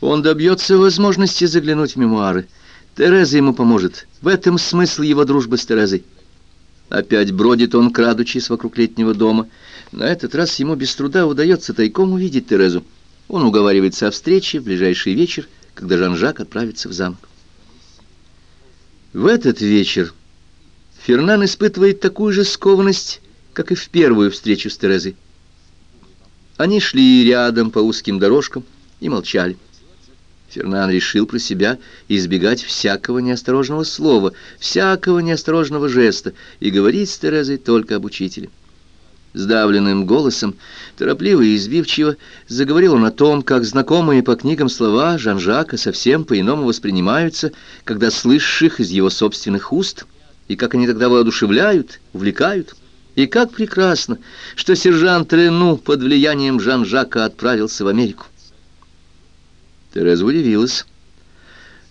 Он добьется возможности заглянуть в мемуары. Тереза ему поможет. В этом смысл его дружбы с Терезой. Опять бродит он, крадучись вокруг летнего дома. На этот раз ему без труда удается тайком увидеть Терезу. Он уговаривается о встрече в ближайший вечер, когда Жан-Жак отправится в замок. В этот вечер Фернан испытывает такую же скованность, как и в первую встречу с Терезой. Они шли рядом по узким дорожкам и молчали. Фернан решил про себя избегать всякого неосторожного слова, всякого неосторожного жеста и говорить с Терезой только об учителе. Сдавленным голосом, торопливо и избивчиво, заговорил он о том, как знакомые по книгам слова Жан-Жака совсем по-иному воспринимаются, когда слышишь их из его собственных уст, и как они тогда воодушевляют, увлекают. И как прекрасно, что сержант Рену под влиянием Жан-Жака отправился в Америку. Тереза удивилась.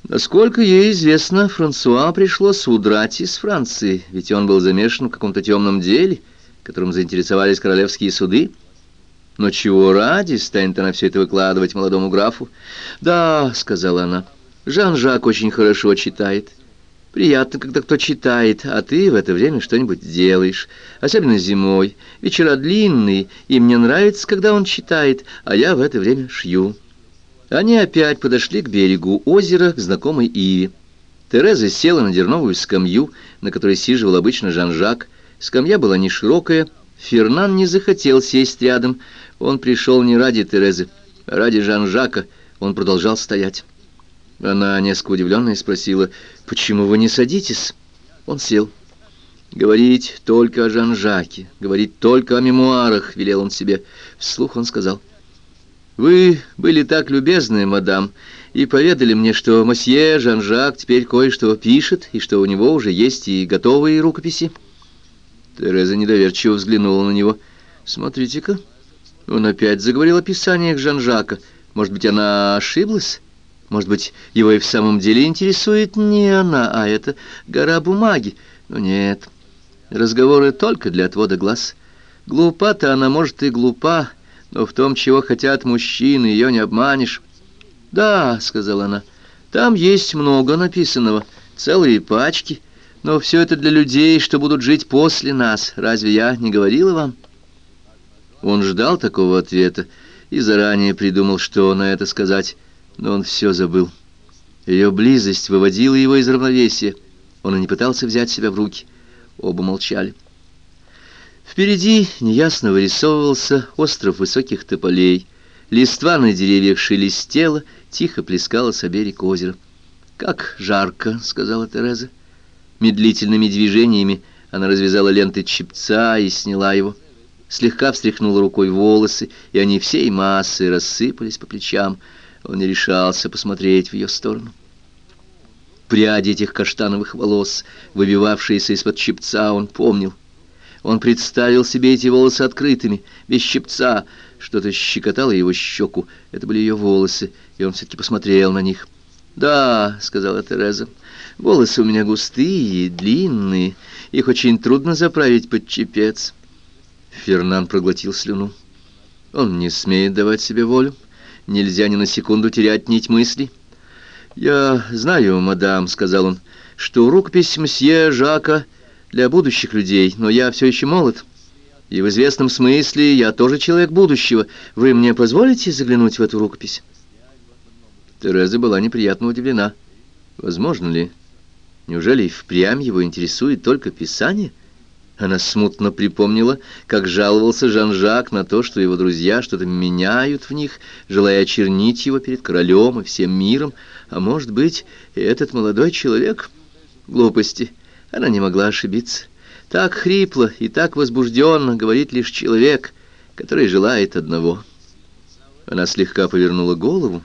Насколько ей известно, Франсуа пришлось удрать из Франции, ведь он был замешан в каком-то темном деле, которым заинтересовались королевские суды. Но чего ради станет она все это выкладывать молодому графу? «Да», — сказала она, — «Жан-Жак очень хорошо читает. Приятно, когда кто читает, а ты в это время что-нибудь делаешь, особенно зимой. Вечера длинные, и мне нравится, когда он читает, а я в это время шью». Они опять подошли к берегу озера, к знакомой Иве. Тереза села на дерновую скамью, на которой сиживал обычно Жан-Жак. Скамья была не широкая. Фернан не захотел сесть рядом. Он пришел не ради Терезы, а ради Жан-Жака. Он продолжал стоять. Она несколько удивленная спросила, «Почему вы не садитесь?» Он сел. «Говорить только о Жан-Жаке, говорить только о мемуарах», — велел он себе. Вслух он сказал, вы были так любезны, мадам, и поведали мне, что мосье Жан-Жак теперь кое-что пишет, и что у него уже есть и готовые рукописи. Тереза недоверчиво взглянула на него. «Смотрите-ка, он опять заговорил о писаниях Жан-Жака. Может быть, она ошиблась? Может быть, его и в самом деле интересует не она, а это гора бумаги? Но нет, разговоры только для отвода глаз. Глупа-то она, может, и глупа, но в том, чего хотят мужчины, ее не обманешь. «Да», — сказала она, — «там есть много написанного, целые пачки, но все это для людей, что будут жить после нас. Разве я не говорила вам?» Он ждал такого ответа и заранее придумал, что на это сказать, но он все забыл. Ее близость выводила его из равновесия. Он и не пытался взять себя в руки. Оба молчали. Впереди неясно вырисовывался остров высоких тополей. Листва на деревьях шелестела, тихо плескалась о берег озера. «Как жарко!» — сказала Тереза. Медлительными движениями она развязала ленты чепца и сняла его. Слегка встряхнула рукой волосы, и они всей массой рассыпались по плечам. Он не решался посмотреть в ее сторону. Пряди этих каштановых волос, выбивавшиеся из-под чепца, он помнил. Он представил себе эти волосы открытыми, без щипца. Что-то щекотало его щеку. Это были ее волосы, и он все-таки посмотрел на них. «Да», — сказала Тереза, — «волосы у меня густые длинные. Их очень трудно заправить под чепец». Фернан проглотил слюну. Он не смеет давать себе волю. Нельзя ни на секунду терять нить мыслей. «Я знаю, мадам», — сказал он, — «что рукопись мсье Жака...» для будущих людей, но я все еще молод. И в известном смысле я тоже человек будущего. Вы мне позволите заглянуть в эту рукопись?» Тереза была неприятно удивлена. Возможно ли? Неужели впрямь его интересует только писание? Она смутно припомнила, как жаловался Жан-Жак на то, что его друзья что-то меняют в них, желая очернить его перед королем и всем миром. А может быть, этот молодой человек? Глупости. Она не могла ошибиться. Так хрипло и так возбужденно говорит лишь человек, который желает одного. Она слегка повернула голову,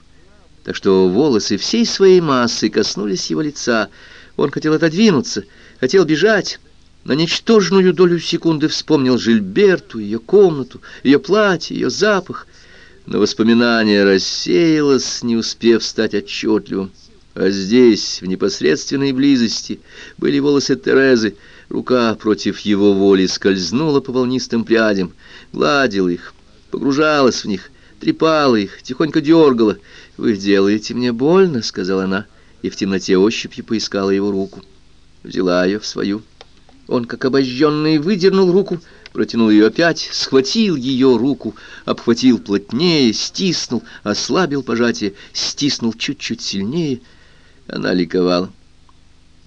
так что волосы всей своей массой коснулись его лица. Он хотел отодвинуться, хотел бежать. На ничтожную долю секунды вспомнил Жильберту, ее комнату, ее платье, ее запах. Но воспоминание рассеялось, не успев стать отчетливым. А здесь, в непосредственной близости, были волосы Терезы. Рука против его воли скользнула по волнистым прядям, гладила их, погружалась в них, трепала их, тихонько дергала. «Вы делаете мне больно», — сказала она, и в темноте ощупью поискала его руку. Взяла ее в свою. Он, как обожженный, выдернул руку, протянул ее опять, схватил ее руку, обхватил плотнее, стиснул, ослабил пожатие, стиснул чуть-чуть сильнее. Она ликовала.